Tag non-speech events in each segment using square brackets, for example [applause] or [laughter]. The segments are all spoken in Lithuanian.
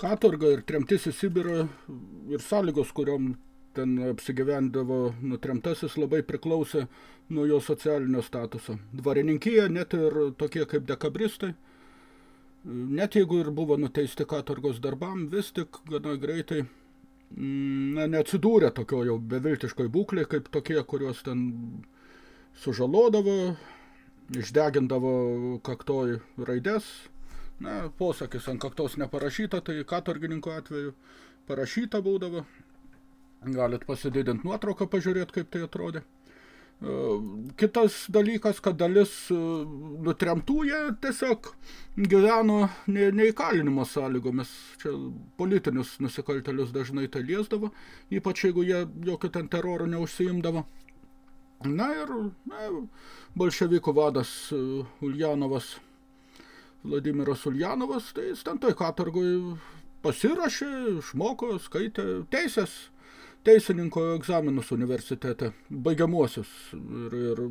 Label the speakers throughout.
Speaker 1: katorga ir tremtis į Sibirą ir sąlygos, kuriom ten apsigyvendavo nutremtasis, labai priklausė nuo jo socialinio statuso. Dvarininkija, net ir tokie kaip dekabristai, net jeigu ir buvo nuteisti katorgos darbam, vis tik gana greitai mm, na, neatsidūrė tokio jau beviltiškoj būklė, kaip tokie, kuriuos ten sužalodavo, išdegindavo kaktoj raides, na, posakis ant kaktos neparašyta, tai katorgininko atveju parašyta būdavo. Galit pasididinti nuotrauką, pažiūrėti, kaip tai atrodė. E, kitas dalykas, kad dalis e, nutremtų jie tiesiog gyveno ne, neįkalinimo sąlygomis. Čia politinius nusikaltelius dažnai tai liesdavo, ypač jeigu jie jokio ten teroro neužsiimdavo. Na ir na, bolševikų vadas e, Uljanovas Vladimiras Uljanovas, tai jis ten toj katorgoj pasirašė, išmoko, skaitė teisės, teisininko egzaminus universitete, baigiamuosius ir, ir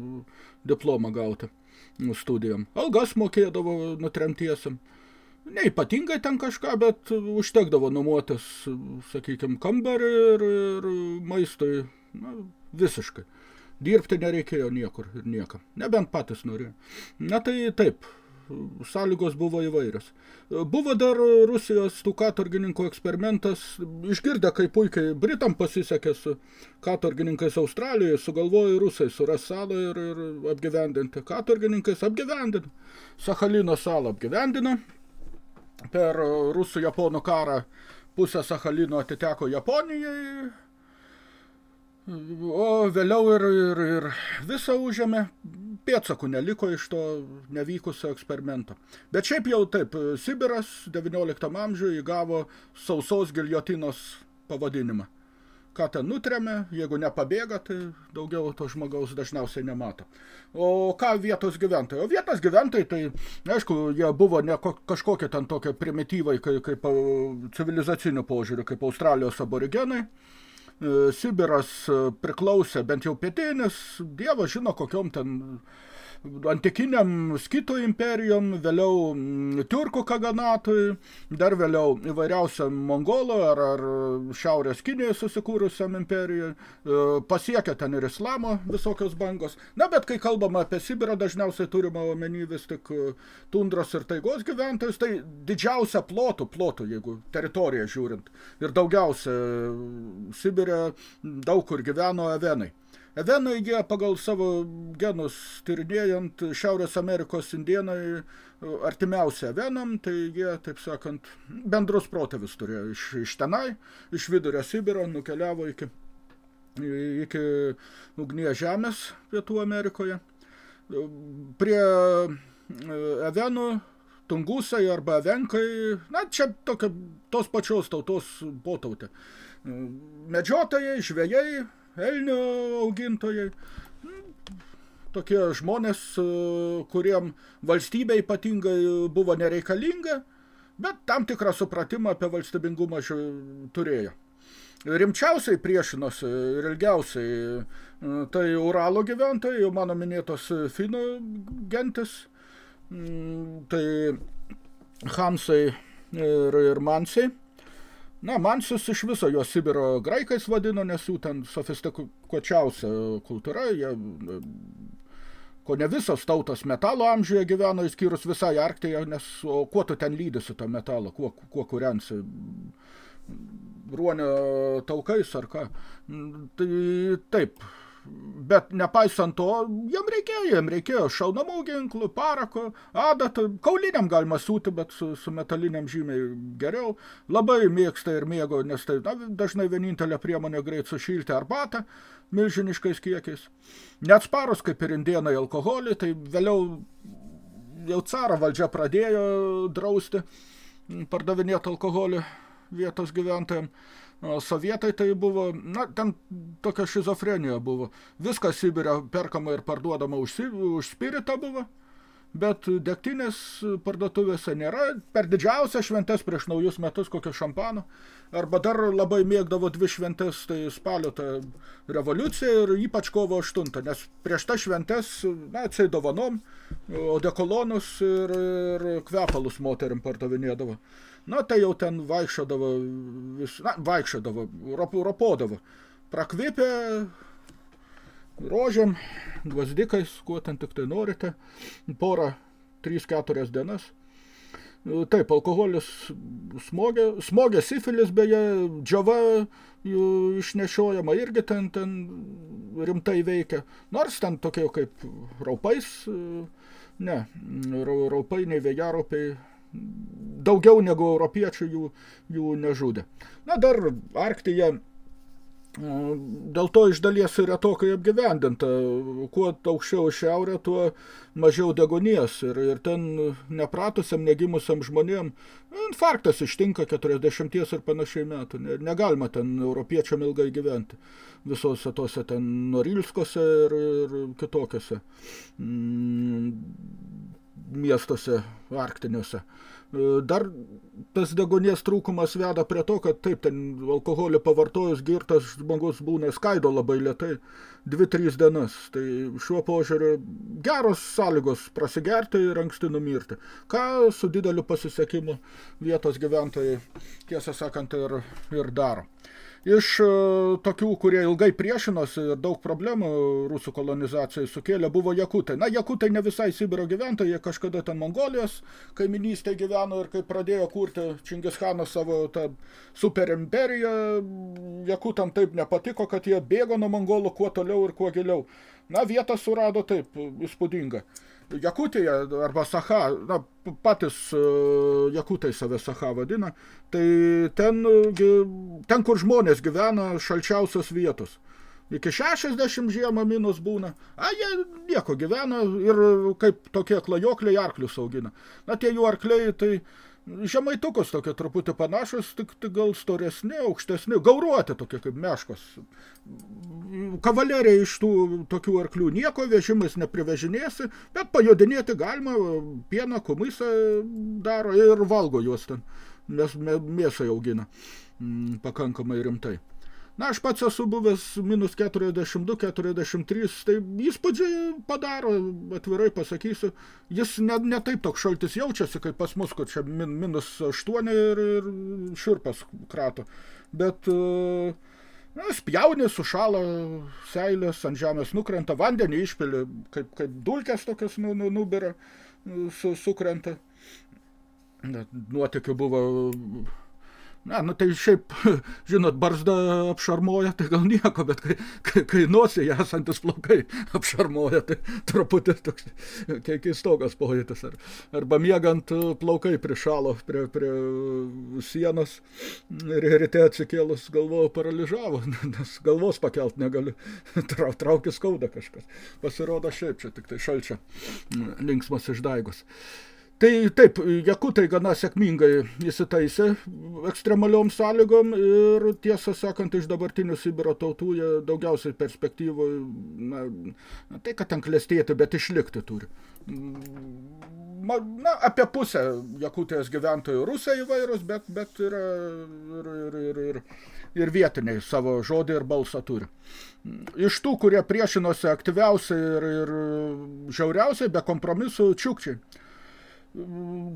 Speaker 1: diplomą gauti studijom. Algas mokėdavo nutremtiesiam. Neipatingai ten kažką, bet užtekdavo nuomotis, sakykime, kambarį ir, ir maistui na, visiškai. Dirbti nereikėjo niekur ir niekam. Nebent patys norėjo. Na tai taip, sąlygos buvo įvairios. Buvo dar Rusijos tų katorgininkų eksperimentas, išgirdę, kaip puikiai Britam pasisekė su katorgininkais Australijoje, sugalvojo rusai suras salą ir, ir apgyvendinti. Katorgininkais apgyvendino. Sachalino salą apgyvendino. Per rusų-japonų karą pusę Sachalino atiteko Japonijai, O vėliau ir, ir, ir visą užėmė, pėdsakų neliko iš to nevykusio eksperimento. Bet šiaip jau taip, Sibiras 19 amžiuje įgavo sausos giljotinos pavadinimą. Ką ten nutremė, jeigu nepabėga, tai daugiau to žmogaus dažniausiai nemato. O ką vietos gyventojai? O vietos gyventojai, tai, aišku, jie buvo ne kažkokie ten tokie primityvai, kaip, kaip civilizacinių požiūrių, kaip Australijos aborigenai, Sibiras e, priklausė bent jau pietinis, dievas žino kokiom ten antikiniam skitų imperijom, vėliau turkų kaganatui, dar vėliau įvairiausiam mongolo ar, ar šiaurės Kinijoje susikūrusiam imperijai, e, pasiekia ten ir islamo visokios bangos. Na, bet kai kalbama apie Sibirą, dažniausiai turima omeny vis tik e, tundros ir taigos gyventojus, tai didžiausia plotų, plotų, jeigu teritoriją žiūrint, ir daugiausia e, Sibirė daug kur gyveno evenai. Evenai jie pagal savo genus tyrinėjant Šiaurės Amerikos indienai e, artimiausia Evenam, tai jie, taip sakant, bendrus protėvius turėjo iš, iš tenai, iš vidurio Sibiro nukeliavo iki, iki ugnies žemės Pietų Amerikoje. Prie e, Evenų tungusai arba evenkai, na, čia tokia tos pačios tautos potautė. Medžiotojai, žvėjai, elnių augintojai, tokie žmonės, kuriem valstybė ypatingai buvo nereikalinga, bet tam tikrą supratimą apie valstybingumą turėjo. Rimčiausiai priešinosi ir ilgiausiai tai Uralo gyventojai, jau mano minėtos finų gentis, tai Hansai ir, ir Mansiai. Na, Mansius iš viso jo Sibiro graikais vadino, nes jų ten sofistikuočiausia kultūra, jie ko ne visos tautos metalo amžiuje gyveno, įskyrus visai Arktėje, nes o kuo tu ten lydi su to metalo, kuo, kuo kuriansi ruonio taukais ar ką. Tai taip, bet nepaisant to, jam reikėjo, jam reikėjo šaunamų ginklų, parako, adatų, kauliniam galima siūti, bet su, su metaliniam žymiai geriau. Labai mėgsta ir mėgo, nes tai na, dažnai vienintelė priemonė greit sušilti arbatą milžiniškais kiekiais. Neatsparus kaip ir indienai alkoholį, tai vėliau jau caro valdžia pradėjo drausti pardavinėti alkoholį vietos gyventojams sovietai tai buvo, na, ten tokia šizofrenija buvo. Viskas Sibirė perkama ir parduodama už, už spiritą buvo. bet degtinės parduotuvėse nėra. Per didžiausią šventes prieš naujus metus kokio šampano. Arba dar labai mėgdavo dvi šventes, tai spalio ta revoliucija ir ypač kovo 8, nes prieš tą šventes, na, atsai dovanom, odekolonus ir, ir kvepalus moterim pardavinėdavo. Na, tai jau ten vaikščiodavo, vis, na, vaikščiodavo, rop, ropodavo. Prakvipė rožėm, gvazdikais, kuo ten tik tai norite, porą, 3-4 dienas. Taip, alkoholis smogė, smogė sifilis beje, džiava išnešiojama irgi ten, ten rimtai veikia. Nors ten tokie kaip raupais, ne, raupai, nei vėjaropiai, daugiau negu europiečių jų, jų nežudė. Na, dar Arktyje Dėl to iš dalies ir retokai apgyvendinta. Kuo aukščiau šiaurė, tuo mažiau degonies. Ir, ir ten nepratusiam, negimusiam žmonėm infarktas ištinka 40 ir panašiai metų. Negalima ten europiečiam ilgai gyventi. Visose tose ten Norilskose ir, ir kitokiose mm, miestuose arktiniuose. Dar tas degonės trūkumas veda prie to, kad taip, ten alkoholį pavartojus girtas žmogus būna skaido labai lietai, 2-3 dienas. Tai šiuo požiūriu geros sąlygos prasigerti ir anksti numirti. Ką su dideliu pasisekimu vietos gyventojai, tiesą sakant, ir, ir daro. Iš e, tokių, kurie ilgai priešinosi ir daug problemų rusų kolonizacijai sukėlė, buvo jakutai. Na, jakutai ne visai Sibiro gyventojai, jie kažkada ten Mongolijos kaiminystėje gyveno ir kai pradėjo kurti Čingischanas savo tą superimperiją, jakutam taip nepatiko, kad jie bėgo nuo mongolų kuo toliau ir kuo giliau. Na, vietą surado taip, įspūdinga. Jakutija arba Saha, na, patys e, Jakutai save Saha vadina, tai ten, ten, kur žmonės gyvena, šalčiausios vietos. Iki 60 žiemą minus būna. A, jie nieko gyvena ir kaip tokie klajokliai arklius augina. Na, tie jų arkliai, tai žemaitukus tokie truputį panašus, tik, tik gal storesni, aukštesni, gauruoti tokie kaip meškos. Kavalerija iš tų tokių arklių nieko, vežimais neprivežinėsi, bet pajodinėti galima, pieną, kumisą daro ir valgo juos ten, nes mėsą augina mm, pakankamai rimtai. Na, aš pats esu buvęs minus 42, 43, tai įspūdžiai padaro, atvirai pasakysiu. Jis ne, ne taip toks šaltis jaučiasi, kaip pas mus, kad čia min, minus 8 ir, ir širpas krato. Bet na, spjaunė, sušala seilės, ant žemės nukrenta, vandenį išpili, kaip, kaip dulkės tokias nu, nu, nubira, su, sukrenta. Nuotikių buvo Na, nu tai šiaip, [laughs] žinot, barzda apšarmoja, tai gal nieko, bet kai, kai, kai nosėje esantis plaukai apšarmoja, tai truputį toks keistogas pojūtis. Ar, arba miegant plaukai prišalo prie, prie sienos ir ryte atsikėlus galvoju paralyžavo, [laughs] nes galvos pakelt negaliu, [laughs] Trau, traukis skauda kažkas. Pasirodo šiaip čia tik tai šalčia linksmas išdaigos. Tai taip, jakutai gana sėkmingai įsitaisė ekstremaliom sąlygom ir tiesą sakant, iš dabartinių Sibiro tautų jie daugiausiai perspektyvų, na, tai kad ten klestėti, bet išlikti turi. Na, apie pusę jakutijos gyventojų rusai įvairūs, bet, bet yra ir, ir, ir, ir, ir vietiniai savo žodį ir balsą turi. Iš tų, kurie priešinosi aktyviausiai ir, ir žiauriausiai, be kompromisų, čiukčiai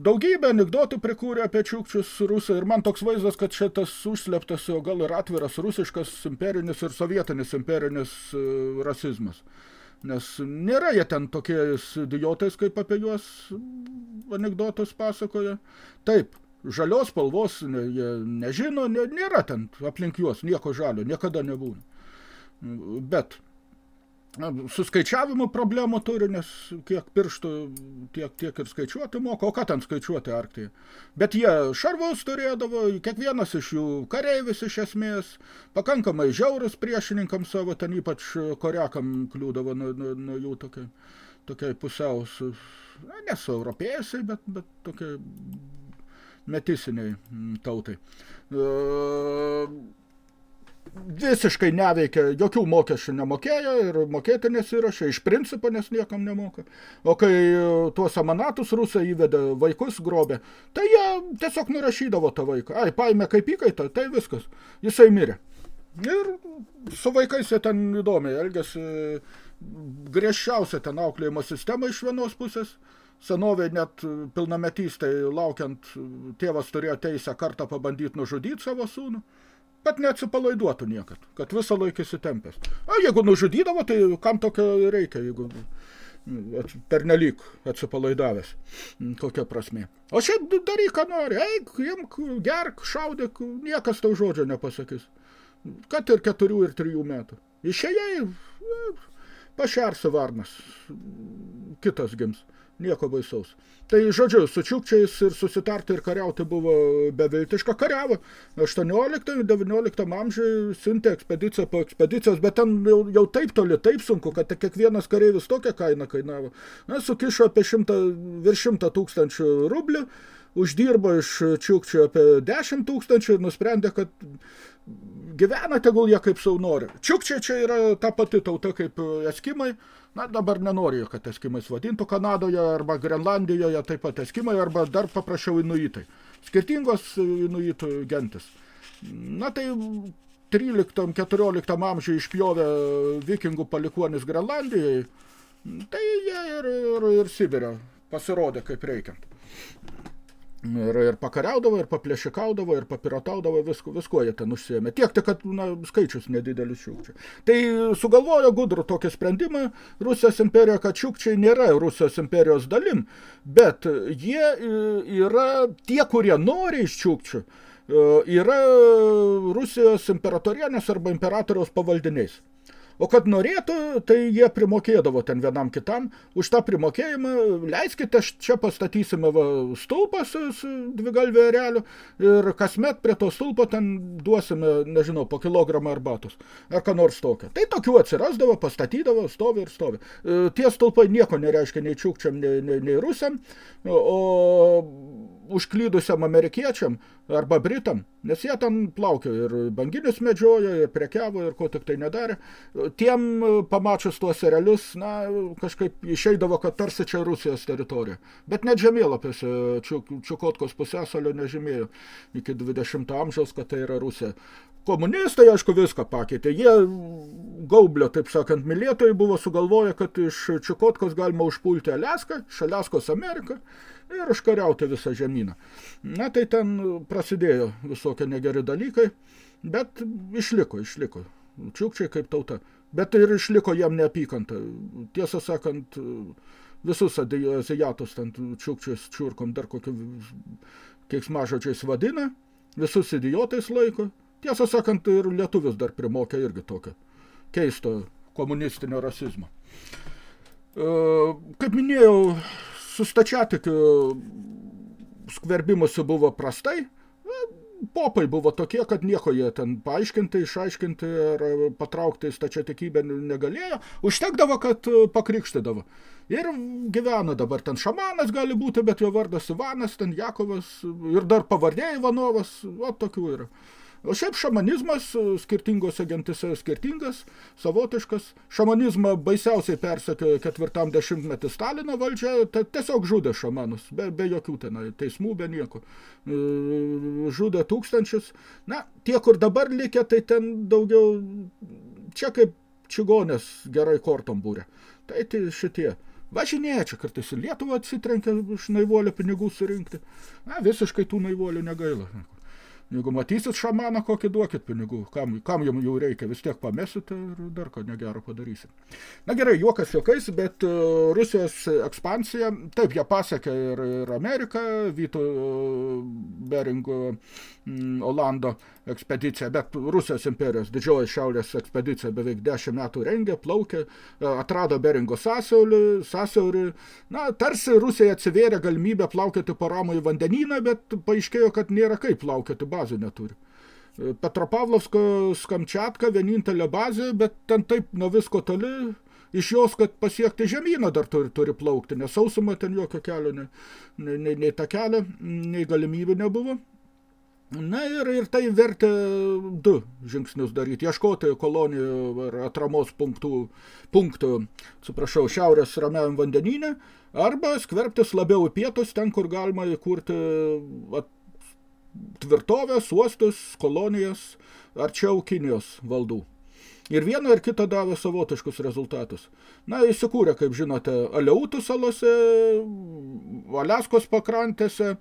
Speaker 1: daugybę anegdotų prikūrė apie čiukčius rusai ir man toks vaizdas, kad šitas užsleptas, o gal ir atviras rusiškas imperinis ir sovietinis imperinis e, rasizmas. Nes nėra jie ten tokie idiotais, kaip apie juos anegdotus pasakoja. Taip, žalios spalvos ne, jie nežino, ne, nėra ten aplink juos nieko žalio, niekada nebūna. Bet suskaičiavimo problemų turi, nes kiek pirštų, tiek, tiek ir skaičiuoti moka, o ką ten skaičiuoti Arktyje. Bet jie šarvus turėdavo, kiekvienas iš jų kareivis iš esmės, pakankamai žiaurus priešininkam savo, ten ypač korekam kliūdavo nuo, nuo, nuo jų tokiai, tokiai pusiaus, na, nesu europėjusai, bet, bet tokiai metisiniai tautai. Uh, visiškai neveikia, jokių mokesčių nemokėjo ir mokėti nesirašė, iš principo, nes niekam nemoka. O kai tuos amanatus rusai įvedė vaikus grobė, tai jie tiesiog nurašydavo tą vaiką. Ai, paėmė kaip įkaitą, tai viskas. Jisai mirė. Ir su vaikais jie ten įdomiai elgėsi griežčiausia ten auklėjimo sistema iš vienos pusės. Senovėje net pilnametystai laukiant, tėvas turėjo teisę kartą pabandyti nužudyti savo sūnų kad neatsipalaiduotų niekad, kad visą laiką įsitempęs. A, jeigu nužudydavo, tai kam tokio reikia, jeigu pernelyg atsipalaidavęs, kokia prasmė. O šiaip daryk, ką nori, eik, imk, gerk, šaudyk, niekas tau žodžio nepasakys. Kad ir keturių ir trijų metų. Išėjai, pašersi varnas, kitas gims nieko baisaus. Tai, žodžiu, su čiukčiais ir susitarti ir kariauti buvo beviltiška. Kariavo 18-19 amžiui siuntė ekspediciją po ekspedicijos, bet ten jau, jau taip toli, taip sunku, kad kiekvienas kareivis tokią kainą kainavo. Na, sukišo apie šimtą, virš šimtą tūkstančių rublių, uždirbo iš čiukčių apie 10 tūkstančių ir nusprendė, kad gyvena tegul jie kaip sau nori. Čiukčiai čia yra ta pati tauta kaip eskimai, Na, dabar nenoriu, kad eskimais vadintų Kanadoje arba Grenlandijoje, taip pat eskimai arba dar paprasčiau inuitai. Skirtingos inuitų gentis. Na, tai 13-14 amžiuje išpjovė vikingų palikuonis Grenlandijai, tai jie ir, ir, ir Sibirė pasirodė kaip reikiant. Ir, ir pakariaudavo, ir paplėšikaudavo, ir papirataudavo, visko, visko jie ten užsiėmė. Tiek, tai, kad na, skaičius nedidelis šiukčių. Tai sugalvojo gudrų tokį sprendimą Rusijos imperijoje, kad šiukčiai nėra Rusijos imperijos dalim, bet jie e, yra tie, kurie nori iš šiukčių, e, yra Rusijos imperatorienės arba imperatoriaus pavaldiniais. O kad norėtų, tai jie primokėdavo ten vienam kitam. Už tą primokėjimą leiskite, čia pastatysime va, stulpą su, su dvigalvė ereliu ir kasmet prie to stulpo ten duosime, nežinau, po kilogramą arbatos. Ar ką nors tokio. Tai tokių atsirasdavo, pastatydavo, stovi ir stovi. E, tie stulpai nieko nereiškia nei čiukčiam, nei, nei, nei rusiam, o užklydusiam amerikiečiam arba britam, nes jie ten plaukio ir banginius medžiojo, ir prekiavo, ir ko tik tai nedarė. Tiem pamačius tuos realius, na, kažkaip išeidavo, kad tarsi čia Rusijos teritorija. Bet net žemėlapiuose Čiukotkos pusėsalio nežymėjo iki 20 amžiaus, kad tai yra Rusija. Komunistai, aišku, viską pakeitė. Jie gaublio, taip sakant, mylėtojai buvo sugalvoję, kad iš Čikotkos galima užpulti Aliaską, iš Aliaskos Ameriką ir užkariauti visą žemyną. Na, tai ten prasidėjo visokie negeri dalykai, bet išliko, išliko. Čiukčiai kaip tauta. Bet ir išliko jam neapykanta. Tiesą sakant, visus azijatus ten čiukčiais čiurkom dar kokiu keiksmažodžiais vadina, visus idiotais laiko. Tiesą sakant, ir lietuvius dar primokė irgi tokio keisto komunistinio rasizmo. E, kaip minėjau, su stačiatikiu skverbimusi buvo prastai, e, popai buvo tokie, kad nieko jie ten paaiškinti, išaiškinti ar patraukti į stačiatikybę negalėjo. Užtekdavo, kad pakrikštydavo. Ir gyvena dabar ten šamanas gali būti, bet jo vardas Ivanas, ten Jakovas ir dar pavardė Ivanovas, o tokių yra. O šiaip šamanizmas e, skirtingose gentise skirtingas, savotiškas. Šamanizmą baisiausiai persekiojo ketvirtam dešimtmetį Stalino valdžia, tai tiesiog žudė šamanus, be, be jokių tenai teismų, be nieko. E, žudė tūkstančius. Na, tie, kur dabar likę, tai ten daugiau, čia kaip čigonės gerai kortom būrė. Tai tai šitie. Važinėja čia kartais į Lietuvą atsitrenkia iš naivolio pinigų surinkti. Na, visiškai tų naivolių negaila. Jeigu matysit šamaną, kokį duokit pinigų, kam, kam jums jų reikia, vis tiek pamesite ir dar ko negero padarysit. Na gerai, juokas juokais, bet uh, Rusijos ekspansija, taip, ją pasiekė ir, ir Amerika, Vyto uh, Beringo mm, Olando ekspedicija, bet Rusijos imperijos didžioji šiaurės ekspedicija beveik 10 metų rengė, plaukė, uh, atrado Beringo sąsiaurį, sąsiaurį, na, tarsi Rusija atsivėrė galimybę plaukioti po Ramųjį vandenyną, bet paaiškėjo, kad nėra kaip plaukioti bazių neturi. E, Petropavlovsko Skamčiatka vienintelė bazė, bet ten taip nuo visko toli, iš jos, kad pasiekti žemyną dar turi, turi plaukti, nes sausuma ten jokio kelio, nei, nei, nei, ta kelio, nei galimybių nebuvo. Na ir, ir tai vertė du žingsnius daryti, ieškoti kolonijų ar atramos punktų, punktų suprašau, šiaurės ramiajam vandenyne, arba skverbtis labiau į pietus, ten, kur galima įkurti at, tvirtovės, uostus, kolonijas, arčiau Kinijos valdų. Ir viena ir kita davė savotiškus rezultatus. Na, įsikūrė, kaip žinote, Aleutų salose, Aliaskos pakrantėse,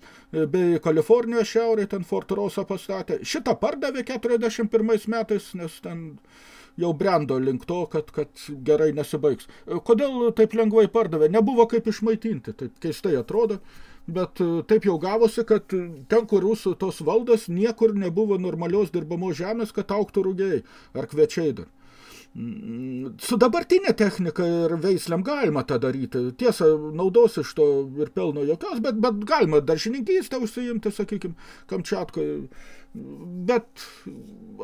Speaker 1: bei Kalifornijos šiaurėje, ten Fort Rosa pastatė. Šitą pardavė 41 metais, nes ten jau brendo link to, kad, kad gerai nesibaigs. Kodėl taip lengvai pardavė? Nebuvo kaip išmaitinti, taip keistai atrodo bet taip jau gavosi, kad ten, kur rusų tos valdas, niekur nebuvo normalios dirbamos žemės, kad auktų rugiai ar kvečiai dar. Su dabartinė technika ir veislėm galima tą daryti. Tiesa, naudos iš to ir pelno jokios, bet, bet galima daržininkystę užsiimti, sakykime, Kamčiatkoje. Bet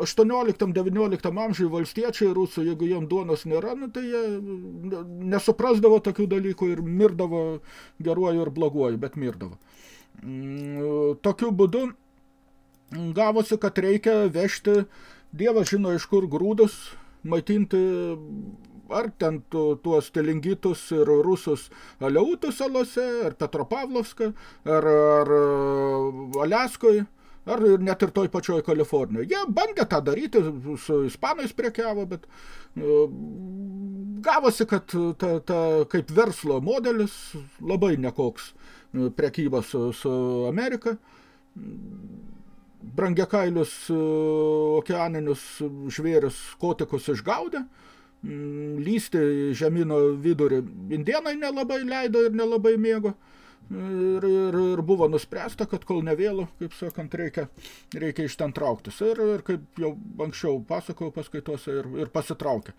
Speaker 1: 18-19 amžiui valstiečiai rusų, jeigu jiem duonos nėra, nu, tai jie nesuprasdavo tokių dalykų ir mirdavo geruoju ir bloguoju, bet mirdavo. Mm, tokiu būdu gavosi, kad reikia vežti, Dievas žino iš kur grūdus, maitinti ar ten tu, tuos telingitus ir rusus Aleutų salose, ar Petropavlovska, ar, ar Aliaskoje, ar net ir toj pačioj Kalifornijoje. Jie bandė tą daryti, su ispanais prekiavo, bet uh, gavosi, kad ta, ta, kaip verslo modelis labai nekoks prekyba su, su Amerika brangiakailius e, okeaninius žvėrius kotikus išgaudė, mm, lysti žemino vidurį indienai nelabai leido ir nelabai mėgo. Ir, ir, ir buvo nuspręsta, kad kol nevėlu, kaip sakant, reikia, reikia iš ten trauktis. Ir, ir kaip jau anksčiau pasakojau paskaitose, ir, ir pasitraukė.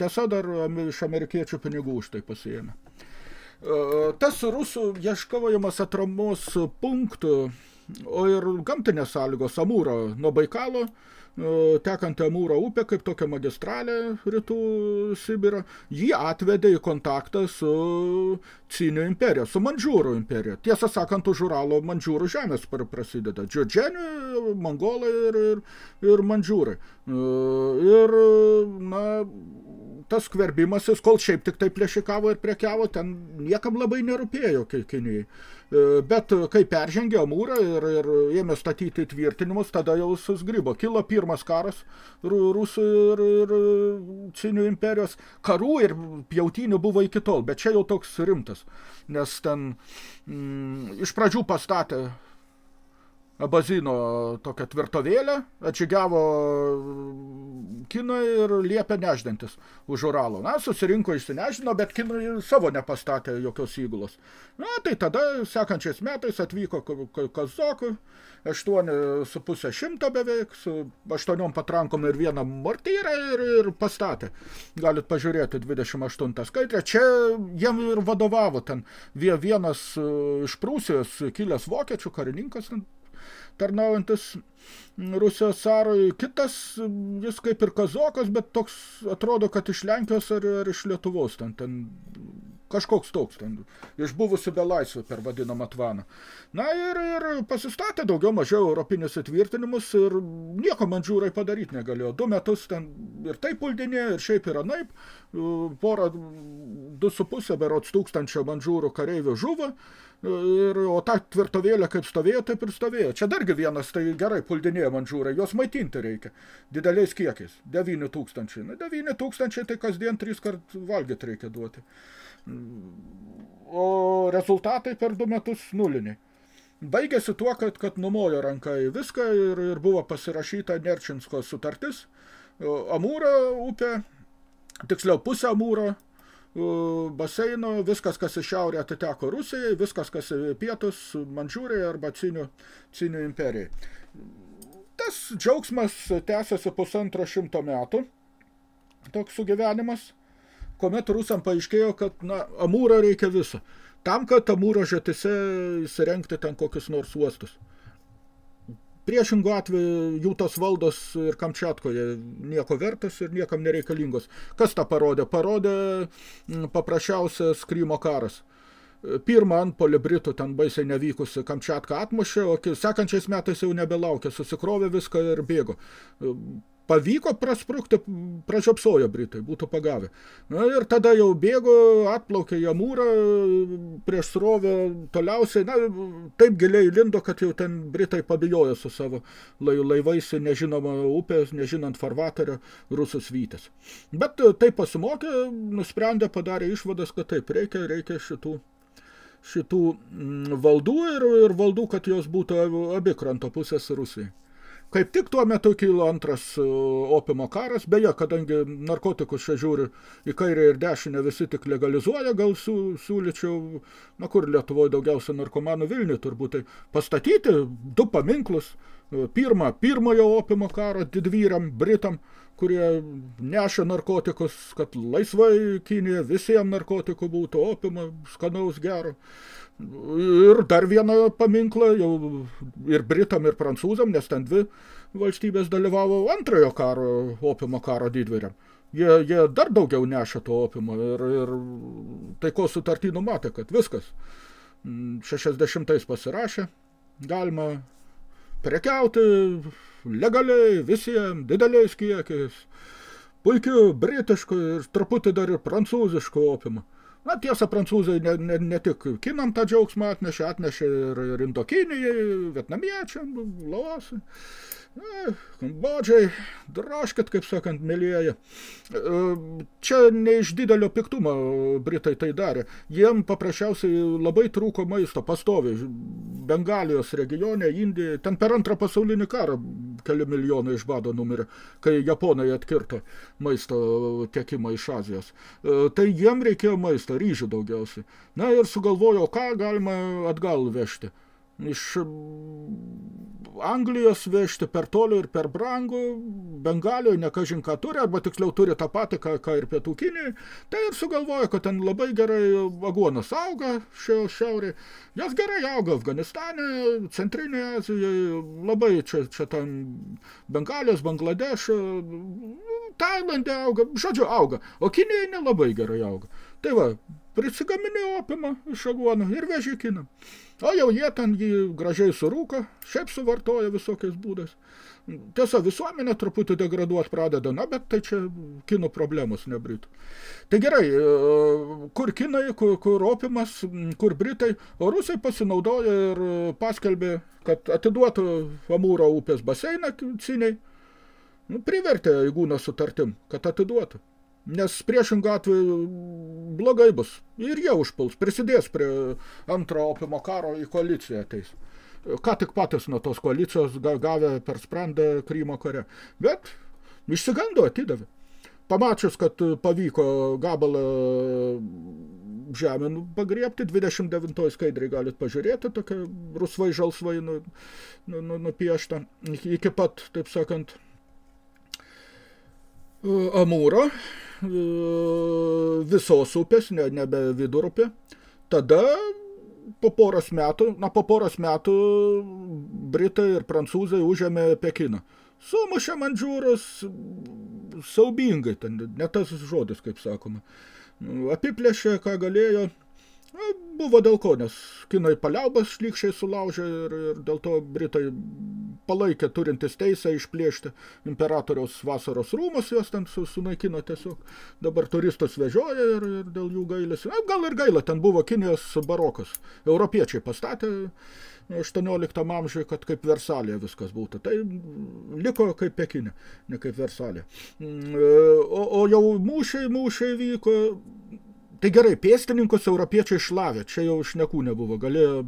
Speaker 1: Tiesa, dar iš amerikiečių pinigų už tai pasiėmė. E, tas rusų ieškojimas atramos punktų o ir gamtinės sąlygos Amūro nuo Baikalo, tekanti Amūro upė kaip tokia magistralė rytų Sibiro, jį atvedė į kontaktą su Cinių imperija, su Mandžiūrų imperija. Tiesą sakant, už Uralo Mandžiūrų žemės prasideda. Džiudženi, Mongolai ir, ir, ir Mandžiūrai. Ir, na, tas skverbimasis, kol šiaip tik tai plėšikavo ir prekiavo, ten niekam labai nerūpėjo Kinijai. E, bet kai peržengė Amūrą ir, ir ėmė statyti tvirtinimus, tada jau susgrybo. Kilo pirmas karas Rusų ir, ir Cinių imperijos. Karų ir pjautynių buvo iki tol, bet čia jau toks rimtas. Nes ten mm, iš pradžių pastatė Abazino tokią tvirtovėlę, atžygiavo kinai ir liepė neždantis už Uralo. Na, susirinko išsineždino, bet kinai savo nepastatė jokios įgulos. Na, tai tada sekančiais metais atvyko kazokų, aštuoni su pusė šimto beveik, su aštuoniom patrankom ir vieną mortyrą ir, ir pastatė. Galit pažiūrėti 28 skaitrę. Čia jiem ir vadovavo ten vienas iš Prūsijos kilęs vokiečių karininkas, tarnaujantis Rusijos carui. Kitas, jis kaip ir kazokas, bet toks atrodo, kad iš Lenkijos ar, ar iš Lietuvos. Ten, ten kažkoks toks, ten, iš buvusių belaisvių per vadinamą tvaną. Na ir, ir pasistatė daugiau mažiau europinius įtvirtinimus ir nieko mandžiūrai padaryti negalėjo. Du metus ten ir taip puldinė, ir šiaip yra naip. Porą, du su pusė berots tūkstančio mandžiūrų kareivių žuvo. Ir, o ta tvirtovėlė kaip stovėjo, taip ir stovėjo. Čia dargi vienas, tai gerai, puldinėja mandžiūrai, juos maitinti reikia. Dideliais kiekiais. 9 tūkstančiai. Na, 9 tūkstančiai tai kasdien tris kart valgyti reikia duoti. O rezultatai per du metus nuliniai. Baigėsi tuo, kad, kad numojo ranką į viską ir, ir buvo pasirašyta Nerčinsko sutartis. Amūro upė, tiksliau pusę Amūro, baseino, viskas, kas į šiaurę atiteko Rusijai, viskas, kas į pietus Mandžiūrijai arba Cinių, Cinių imperijai. Tas džiaugsmas tęsiasi pusantro šimto metų, toks sugyvenimas, kuomet rusam paaiškėjo, kad na, Amūrą reikia viso. Tam, kad Amūro žetise įsirengti ten kokius nors uostus. Priešingų atveju jų tos valdos ir Kamčiatkoje nieko vertas ir niekam nereikalingos. Kas tą parodė? Parodė paprasčiausias Krymo karas. pirmą antpolį Britų ten baisiai nevykusi Kamčiatką atmušė, o sekančiais metais jau nebelaukė, susikrovė viską ir bėgo pavyko prasprukti, pražiopsojo Britai, būtų pagavę. Na, ir tada jau bėgo, atplaukė į Amūrą, prieš srovę toliausiai, na, taip giliai lindo, kad jau ten Britai pabijojo su savo laivais nežinoma upė, nežinant farvaterio, rusus vytis. Bet tai pasimokė, nusprendė, padarė išvadas, kad taip, reikia, reikia šitų šitų mm, valdų ir, ir valdų, kad jos būtų abi kranto pusės Rusijai. Kaip tik tuo metu kilo antras e, opimo karas, beje, kadangi narkotikus čia žiūri į kairę ir dešinę visi tik legalizuoja, gal su, siūlyčiau, na kur Lietuvoje daugiausia narkomanų Vilniui turbūt, tai pastatyti du paminklus, pirmą, pirmojo opimo karo didvyriam, Britam, kurie neša narkotikus, kad laisvai Kinija visiems narkotikų būtų, opimo, skanaus gero. Ir dar vieną paminklą jau ir Britam, ir Prancūzam, nes ten dvi valstybės dalyvavo antrojo karo, opimo karo didvyriam. Jie, jie dar daugiau neša to opimo ir, ir taiko sutartį numatė, kad viskas. 60 pasirašė, galima prekiauti legaliai visiems dideliais kiekiais, puikiu britišku ir truputį dar ir prancūzišku opimu. Na, tiesa, prancūzai ne, ne, ne tik kinam tą džiaugsmą atnešė, atnešė ir, ir Indokinijai, vietnamiečiam, laosai. Kambodžiai, draškit, kaip sakant, mėlyje. Čia ne iš didelio piktumo Britai tai darė. Jiem paprasčiausiai labai trūko maisto pastoviai. Bengalijos regione, Indija, ten per antrą pasaulinį karą keli milijonai iš bado numirė, kai Japonai atkirto maisto tiekimą iš Azijos. Tai jiem reikėjo maisto, ryžių daugiausiai. Na ir sugalvojo, ką galima atgal vežti iš Anglijos vežti per toli ir per brangų, Bengalijoje nekažin ką turi, arba tiksliau turi tą patį, ką, ką ir pietų Kinijai, tai ir sugalvoja, kad ten labai gerai aguonas auga šio šiaurė, jos gerai auga Afganistane, Centrinėje Azijoje, labai čia, čia ten Bengalijos, Bangladešo, Tailandė auga, žodžiu auga, o Kinijai nelabai gerai auga. Tai va, prisigaminė opimą iš aguonų ir vežė kinam. O jau jie ten jį gražiai surūko, šiaip suvartoja visokiais būdais. Tiesa, visuomenė truputį degraduot pradeda, na, bet tai čia kinų problemos, ne Britų. Tai gerai, e, kur kinai, kur, kur opimas, kur Britai, o Rusai pasinaudoja ir paskelbė, kad atiduotų Amūro upės baseiną ciniai, nu, privertė įgūną sutartim, kad atiduotų. Nes priešingų atveju blogai bus. Ir jie užpuls, prisidės prie antro opimo karo į koaliciją ateis. Ką tik patys nuo tos koalicijos gavę per sprendą Krymo kare. Bet išsigando atidavė. Pamačius, kad pavyko gabalą žemę nu, pagriebti, 29 skaidriai galit pažiūrėti, tokia rusvai žalsvai nu, nu, nu, nupiešta, iki pat, taip sakant, Amūro, visos upės, ne, nebe vidurupė. Tada po poros metų, na po poros metų Britai ir Prancūzai užėmė Pekiną. Sumušė mandžiūrus saubingai, ten, ne tas žodis, kaip sakoma. Apiplėšė, ką galėjo, Na, buvo dėl ko, nes kinai paliaubas šlykščiai sulaužė ir, ir dėl to Britai palaikė turintis teisę išplėšti imperatoriaus vasaros rūmus, jos ten su, sunaikino tiesiog. Dabar turistus vežioja ir, ir dėl jų gailėsi. Na, gal ir gaila, ten buvo Kinijos barokas. Europiečiai pastatė 18 amžiuje, kad kaip Versalėje viskas būtų. Tai liko kaip Pekinė, ne kaip Versalė. Mm, o, o jau mūšiai, mūšiai vyko Tai gerai, pėstininkus europiečiai šlavė, čia jau šnekų nebuvo, galėjo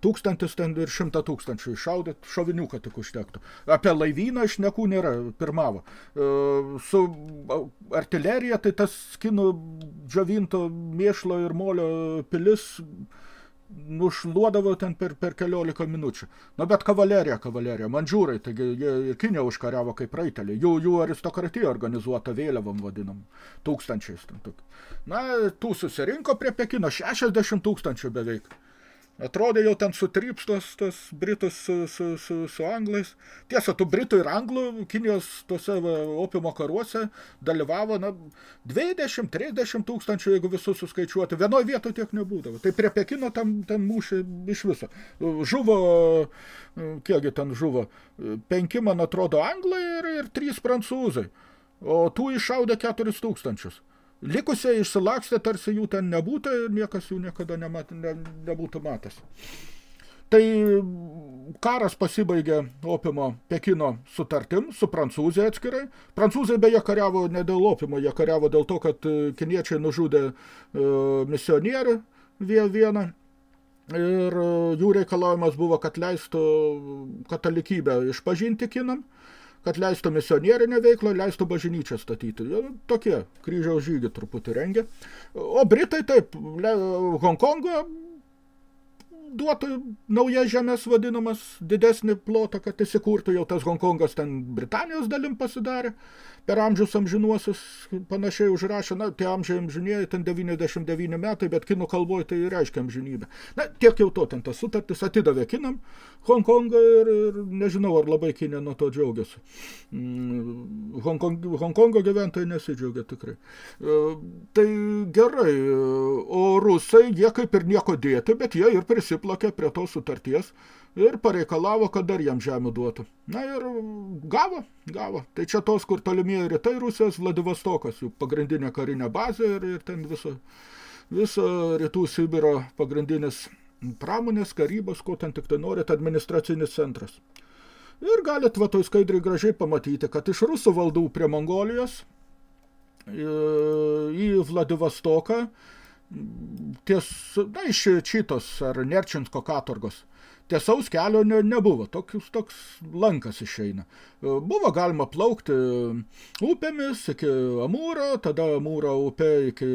Speaker 1: tūkstantis ten ir šimtą tūkstančių iššaudyti, šoviniuką tik užtektų. Apie laivyną šnekų nėra, pirmavo. E, su artilerija, tai tas kinų džavinto mėšlo ir molio pilis nušluodavo ten per, per keliolika minučių. Na, bet kavalerija, kavalerija, mandžiūrai, taigi ir Kinė užkariavo kaip raiteliai, jų, jų aristokratija organizuota vėliavam vadinam, tūkstančiais. Ten, tuk. Na, tų susirinko prie Pekino 60 tūkstančių beveik. Atrodė jau ten sutryps tas, tas Britus su, su, su, su Anglais. Tiesa, tų Britų ir Anglų Kinijos tuose va, opimo karuose dalyvavo na, 20-30 tūkstančių, jeigu visus suskaičiuoti. Vienoje vietoje tiek nebūdavo. Tai prie Pekino tam, ten mūšį iš viso. Žuvo, kiekgi ten žuvo, penki, man atrodo, Anglai ir, ir trys prancūzai. O tų iššaudė 4 tūkstančius. Likusiai išsilakstė, tarsi jų ten nebūtų ir niekas jų niekada nemat, ne, nebūtų matęs. Tai karas pasibaigė opimo Pekino sutartim su Prancūzija atskirai. Prancūzai beje kariavo ne dėl opimo, jie kariavo dėl to, kad e, kiniečiai nužudė e, misionierių vieną. Ir e, jų reikalavimas buvo, kad leistų katalikybę išpažinti kinam kad leistų misionierinę veiklą, leistų bažnyčią statyti. Tokie kryžiaus žygį truputį rengia. O Britai taip, Hongkongo duotų nauja žemės vadinamas didesnį plotą, kad įsikurtų jau tas Hongkongas ten Britanijos dalim pasidarė per amžius amžinuosius panašiai užrašė, na, tie amžiai amžinieji, ten 99 metai, bet kinų kalboje tai reiškia amžinybę. Na, tiek jau to, ten tas sutartis atidavė kinam Hongkongą ir, ir nežinau, ar labai kinė nuo to džiaugiasi. Mm, Hongkong, Hongkongo gyventojai nesidžiaugia tikrai. E, tai gerai, o rusai, jie kaip ir nieko dėti, bet jie ir prisiplakė prie tos sutarties, ir pareikalavo, kad dar jam žemę duotų. Na ir gavo, gavo. Tai čia tos, kur tolimieji rytai Rusijos Vladivostokas, jų pagrindinė karinė bazė ir, ir ten viso, viso rytų Sibiro pagrindinis pramonės, karybos, ko ten tik tai norit, administracinis centras. Ir galit va toj skaidriai gražiai pamatyti, kad iš rusų valdų prie Mongolijos į Vladivostoką ties, na, iš Čytos ar Nerčinsko katorgos tiesaus kelio ne, nebuvo, toks, toks lankas išeina. E, buvo galima plaukti upėmis iki Amūro, tada Amūro upė iki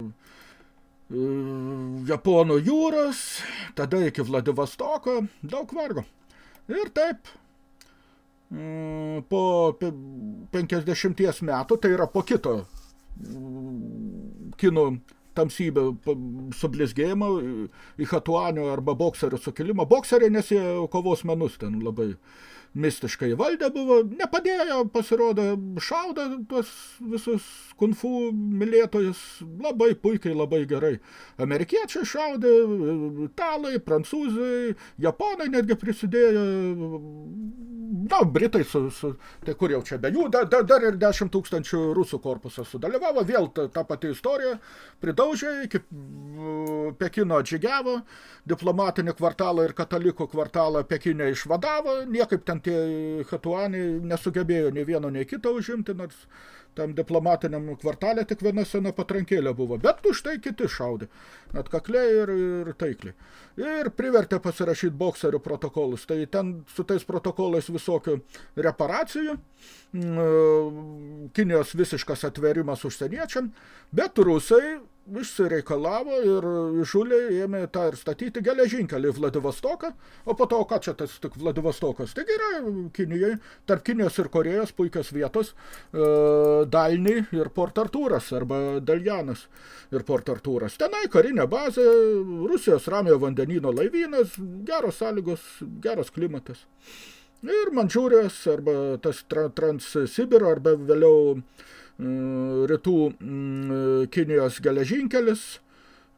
Speaker 1: e, Japonų jūros, tada iki Vladivostoko, daug vargo. Ir taip, e, po 50 metų, tai yra po kito kinų tamsybę sublizgėjimą į Hatuanio arba bokserių sukilimą. Bokseriai nes jie kovos menus ten labai mistiškai valdė buvo, nepadėjo, pasirodo, šaudo tuos visus kunfu mylėtojus. Labai puikiai, labai gerai. Amerikiečiai šaudė, italai, prancūzai, japonai netgi prisidėjo, na, britai su, su tai kur jau čia be jų, da, da, dar ir 10 tūkstančių rusų korpusas sudalyvavo, vėl ta, ta pati istorija, pridaužė, iki Pekino atžygiavo, diplomatinį kvartalą ir katalikų kvartalą Pekinė išvadavo, niekaip ten tie Hatuaniai nesugebėjo nei vieno, nei kito užimti, nors tam diplomatiniam kvartalė tik viena sena patrankėlė buvo, bet už tai kiti šaudė, atkakliai ir, ir taikliai. Ir privertė pasirašyti bokserių protokolus, tai ten su tais protokolais visokių reparacijų, mm, Kinijos visiškas atverimas užsieniečiam, bet rusai išsireikalavo ir žuliai ėmė tą ir statyti geležinkelį Vladivostoką, o po to, ką čia tas tik Vladivostokas, taigi yra Kinijai, tarp Kinijos ir Korejos puikios vietos, e, Dalni ir Port Artūras, arba Daljanas ir Port Artūras. Tenai karinė bazė, Rusijos ramiojo vandenino laivynas, geros sąlygos, geras klimatas. Ir Mandžiūrijos, arba tas Transsibiro, arba vėliau rytų mm, Kinijos geležinkelis,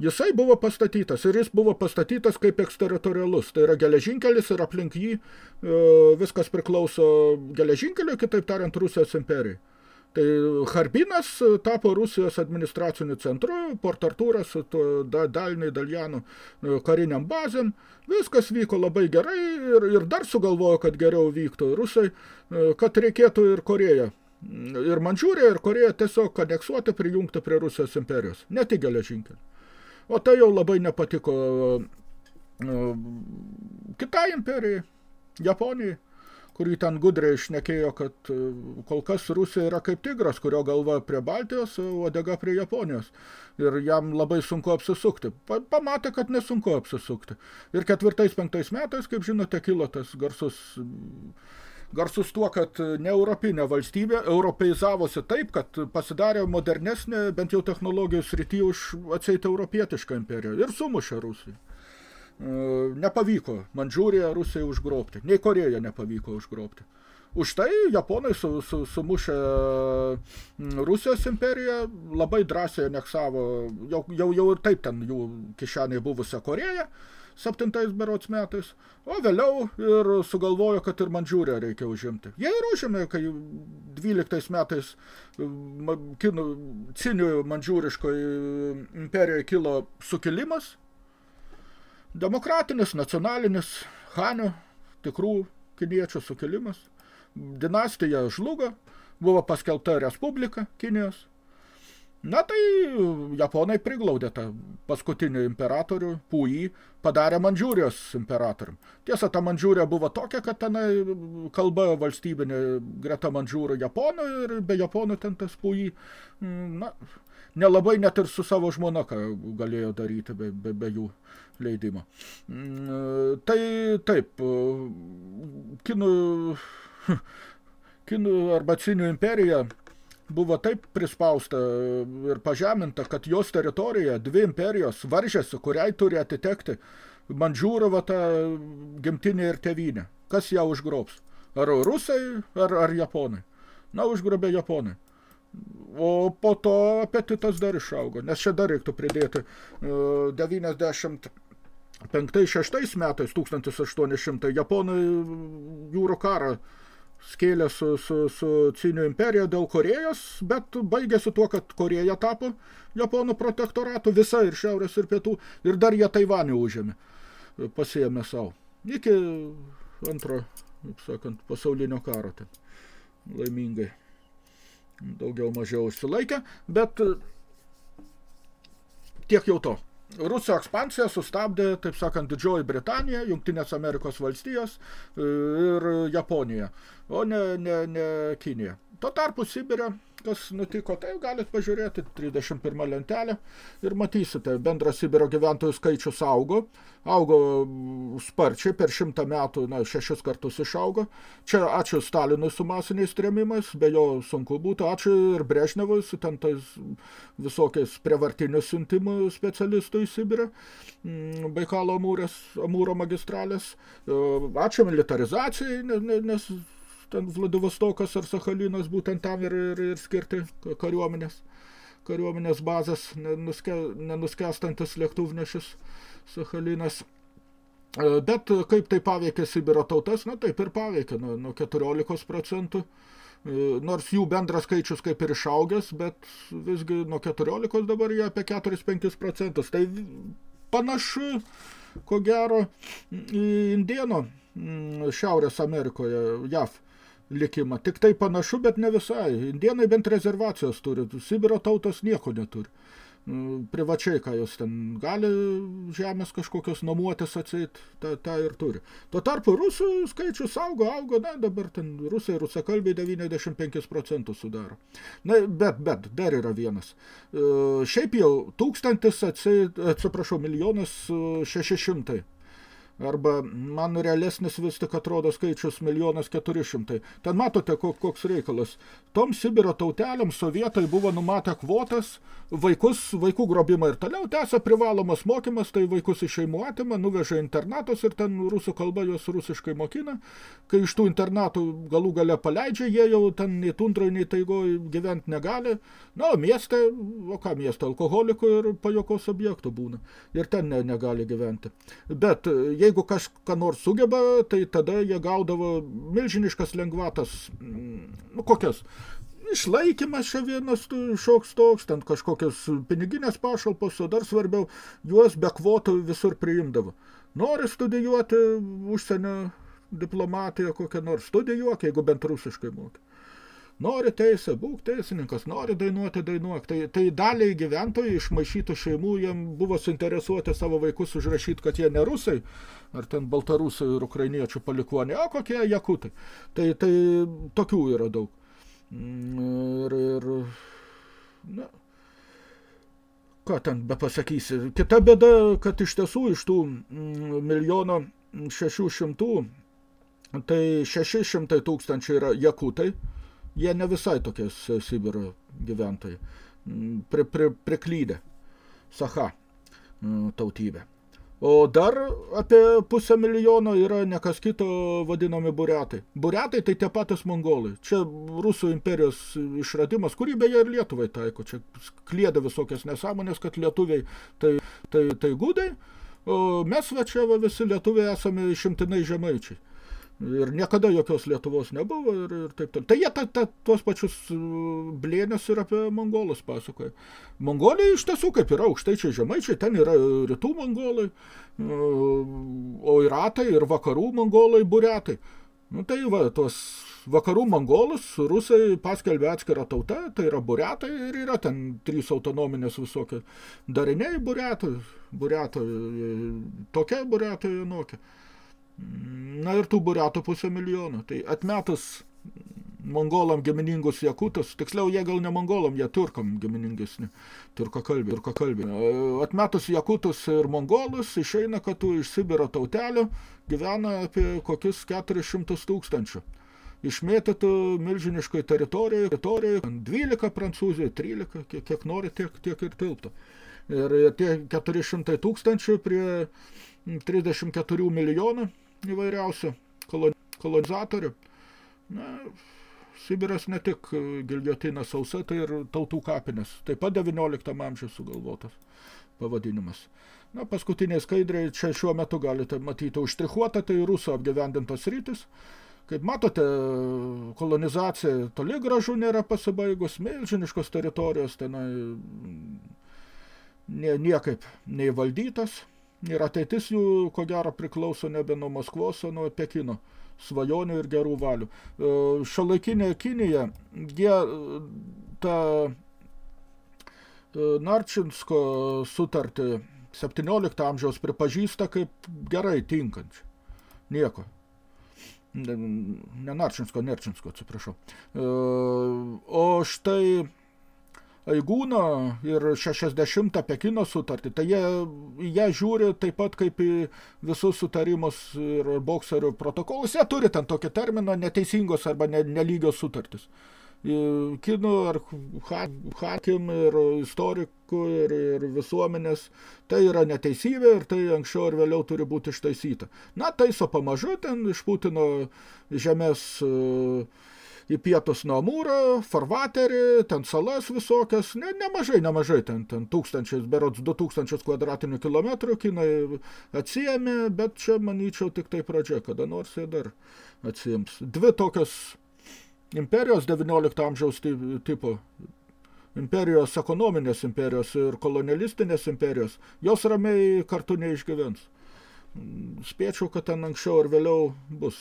Speaker 1: jisai buvo pastatytas ir jis buvo pastatytas kaip eksteritorialus. Tai yra geležinkelis ir aplink jį e, viskas priklauso geležinkeliui, kitaip tariant, Rusijos imperijai. Tai Harbinas tapo Rusijos administraciniu centru, Port Artūras su Dalniai, Daljanų e, kariniam bazėm. Viskas vyko labai gerai ir, ir dar sugalvojo, kad geriau vyktų Rusai, e, kad reikėtų ir Koreją ir Mandžiūrija, ir Koreja tiesiog aneksuoti, prijungti prie Rusijos imperijos, ne tik geležinkelį. O tai jau labai nepatiko uh, kitai imperijai, Japonijai, kurį ten gudriai išnekėjo, kad uh, kol kas Rusija yra kaip tigras, kurio galva prie Baltijos, uodega prie Japonijos. Ir jam labai sunku apsisukti. Pa, pamatė, kad nesunku apsisukti. Ir ketvirtais, penktais metais, kaip žinote, kilo tas garsus garsus tuo, kad ne europinė valstybė europeizavosi taip, kad pasidarė modernesnė, bent jau technologijos srity už atseit europietišką imperiją ir sumušė Rusiją. nepavyko Mandžiūriją Rusijai užgrobti, nei Koreją nepavyko užgrobti. Už tai japonai su, su, sumušę Rusijos imperiją labai drąsiai aneksavo, jau, jau, jau ir taip ten jų kišeniai buvusią Koreją, septintais berots metais, o vėliau ir sugalvojo, kad ir Mandžiūrę reikia užimti. Jie ir užėmė, kai 12 metais kinų, cinių mandžiūriškoje imperijoje kilo sukilimas, demokratinis, nacionalinis, Hanio, tikrų kiniečių sukilimas. Dinastija žlugo, buvo paskelbta Respublika Kinijos. Na tai japonai priglaudė tą paskutinį imperatorių, Pui, padarė Mandžiūrijos imperatorium. Tiesa, ta Mandžiūrija buvo tokia, kad tenai kalba valstybinė greta Mandžiūrų japonų ir be japonų ten tas Pui, na, nelabai net ir su savo žmona galėjo daryti be, be, be jų leidimo. Tai taip, kinų, [laughs] kinų arba cinių imperija buvo taip prispausta ir pažeminta, kad jos teritorija, dvi imperijos varžėsi, kuriai turi atitekti Mandžiūrovo ta gimtinė ir tevinė. Kas ją užgrobs? Ar rusai, ar, ar japonai? Na, užgrobė japonai. O po to apetitas dar išaugo, nes čia dar reiktų pridėti 90 5-6 metais, 1800, japonai jūrų karą skėlė su, su, su Cinių imperija dėl Korejos, bet baigėsi tuo, kad Koreja tapo Japonų protektoratu, visa ir šiaurės ir pietų, ir dar jie Taivanį užėmė, pasiėmė savo. Iki antro, kaip sakant, pasaulinio karo ten laimingai daugiau mažiau užsilaikė, bet tiek jau to. Rusų ekspansiją sustabdė, taip sakant, Didžioji Britanija, Jungtinės Amerikos valstijos ir Japonija, o ne, ne, ne Kinija. Tuo tarpu Sibirė kas nutiko, tai galit pažiūrėti 31 lentelę ir matysite, bendras Sibiro gyventojų skaičius augo, augo sparčiai, per šimtą metų, na, šešis kartus išaugo. Čia ačiū Stalinui su masiniais trėmimais, be jo sunku būtų, ačiū ir Brežnevui su ten tais visokiais prievartinių siuntimų specialistų į Sibirą, mm, Baikalo Amūrės, Amūro magistralės, ačiū militarizacijai, nes ten Vladivostokas ar Sachalinas būtent tam ir, ir, ir skirti kariuomenės, kariuomenės bazės, nenuske, nenuskęstantis lėktuvnešis Sachalinas. E, bet kaip tai paveikė Sibiro tautas, na taip ir paveikė, nuo, nuo 14 procentų, e, nors jų bendras skaičius kaip ir išaugęs, bet visgi nuo 14 dabar jie apie 4-5 procentus. Tai panašu, ko gero, į Indieno Šiaurės Amerikoje, JAV likimą. Tik tai panašu, bet ne visai. Indienai bent rezervacijos turi. Sibiro tautos nieko neturi. Nu, privačiai, ką jos ten gali žemės kažkokios nuomuotis atseit, tą, tą ir turi. Tuo tarpu rusų skaičius augo, augo, na, dabar ten rusai, rusakalbiai 95 procentų sudaro. Na, bet, bet, dar yra vienas. E, šiaip jau tūkstantis, atseit, atsiprašau, milijonas šeši šimtai arba man realesnis vis tik atrodo skaičius milijonas keturi šimtai. Ten matote, koks reikalas. Tom Sibiro tautelėm sovietai buvo numatę kvotas, vaikus, vaikų grobimą ir toliau tęsia privalomas mokymas, tai vaikus iš šeimų atima, nuveža internatus ir ten rusų kalba juos rusiškai mokina. Kai iš tų internatų galų gale paleidžia, jie jau ten nei tundrai, nei taigoj gyventi negali. Na, o mieste, o ką mieste, alkoholikų ir pajokos objektų būna. Ir ten ne, negali gyventi. Bet jie jeigu kažką nors sugeba, tai tada jie gaudavo milžiniškas lengvatas, mm, nu kokias, išlaikymas čia vienas šoks toks, ten kažkokios piniginės pašalpos, o dar svarbiau, juos be kvotų visur priimdavo. Nori studijuoti užsienio diplomatiją kokią nors, studijuok, jeigu bent rusiškai moki. Nori teisę, būk teisininkas, nori dainuoti, dainuok. Tai, tai daliai gyventojai iš maišytų šeimų jiem buvo suinteresuoti savo vaikus užrašyti, kad jie ne rusai, ar ten baltarusai ir ukrainiečių palikuonė, o kokie jakutai. Tai, tai tokių yra daug. Mm, ir, ir na, ką ten be pasakysi. Kita bėda, kad iš tiesų iš tų mm, milijono šešių šimtų, tai šeši šimtai tūkstančiai yra jakutai, jie ne visai tokie Sibiro gyventojai, pri, pri, priklydę, Saha tautybė. O dar apie pusę milijono yra nekas kito vadinami buriatai. Buriatai tai tie patys mongolai. Čia Rusų imperijos išradimas, kurį beje ir Lietuvai taiko. Čia klieda visokias nesąmonės, kad lietuviai tai, tai, tai gudai. O mes va čia va, visi lietuviai esame šimtinai žemaičiai. Ir niekada jokios Lietuvos nebuvo ir, ir taip toliau. Tai jie ta, ta, tuos pačius uh, blėnės ir apie mongolus pasakoja. Mongolai iš tiesų kaip yra aukštaičiai žemaičiai, ten yra rytų mongolai, uh, o ir ratai, ir vakarų mongolai, buriatai. Nu tai va, tuos vakarų mongolus rusai paskelbė atskirą tautą, tai yra buriatai ir yra ten trys autonominės visokie dariniai buriatai, buriatai, tokia buriatai, anokia. Na ir tų buriatų pusę milijono. Tai atmetus mongolam giminingus jakutus, tiksliau jie gal ne mongolam, jie turkam giminingesni, turkakalbė, turkakalbė. Atmetus jakutus ir mongolus, išeina, kad tų iš Sibiro tautelio gyvena apie kokius 400 tūkstančių. Išmėtytų milžiniškai teritorijai, teritorijai, 12 prancūzijai, 13, kiek, kiek nori, tiek, tiek ir tilptų. Ir tie 400 tūkstančių prie 34 milijonų įvairiausių kolonizatorių. Na, Sibiras ne tik giljotina sausa, tai ir tautų kapinės. Taip pat 19 amžiaus sugalvotas pavadinimas. Na, paskutiniai skaidriai čia šiuo metu galite matyti užtrichuotą, tai rusų apgyvendintos rytis. Kaip matote, kolonizacija toli gražu nėra pasibaigus, milžiniškos teritorijos tenai nie, niekaip neįvaldytas. Ir ateitis jų, ko gero, priklauso nebe nuo Maskvos, o nuo Pekino svajonių ir gerų valių. E, šiuolaikinė Kinija, jie tą e, Narčinsko sutartį 17 amžiaus pripažįsta kaip gerai tinkančią. Nieko. Ne, Narčinsko, Nerčinsko, atsiprašau. E, o štai Aigūno ir 60 Pekino sutartį, tai jie, jie žiūri taip pat kaip į visus sutarimus ir bokserių protokolus. Jie turi ten tokį terminą neteisingos arba ne, nelygios sutartis. Kinų ar hakim ir istorikų ir, ir visuomenės, tai yra neteisybė ir tai anksčiau ir vėliau turi būti ištaisyta. Na, taiso pamažu ten iš Putino žemės uh, į pietus nuo Amūro, farvaterį, ten salas visokias, ne, nemažai, nemažai, ten, ten tūkstančiais, berods 2000 kvadratinių kilometrų kinai atsijėmė, bet čia, manyčiau, tik tai pradžia, kada nors jie dar atsijims. Dvi tokios imperijos 19 amžiaus tipo imperijos, ekonominės imperijos ir kolonialistinės imperijos, jos ramiai kartu neišgyvens. Spėčiau, kad ten anksčiau ar vėliau bus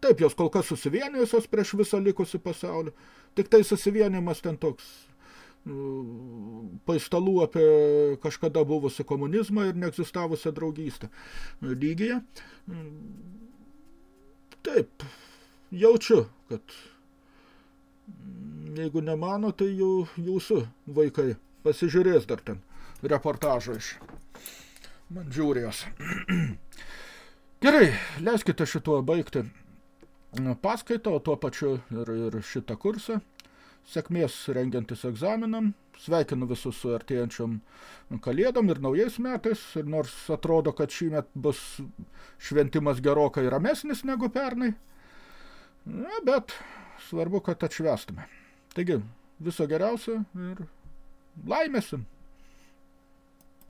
Speaker 1: Taip, jos kol kas susivienijusios prieš visą likusį pasaulį. Tik tai susivienimas ten toks nu, paistalų apie kažkada buvusią komunizmą ir neegzistavusią draugystę lygyje. Taip, jaučiu, kad jeigu nemano, tai jų, jūsų vaikai pasižiūrės dar ten reportažą iš Mandžiūrijos. [clears throat] Gerai, leiskite šituo baigti paskaitą, o tuo pačiu ir, ir šitą kursą. Sėkmės rengiantis egzaminam. Sveikinu visus su artėjančiam kalėdom ir naujais metais. Ir nors atrodo, kad šįmet bus šventimas gerokai ramesnis negu pernai. Na, bet svarbu, kad atšvestume. Taigi, viso geriausio ir laimėsim.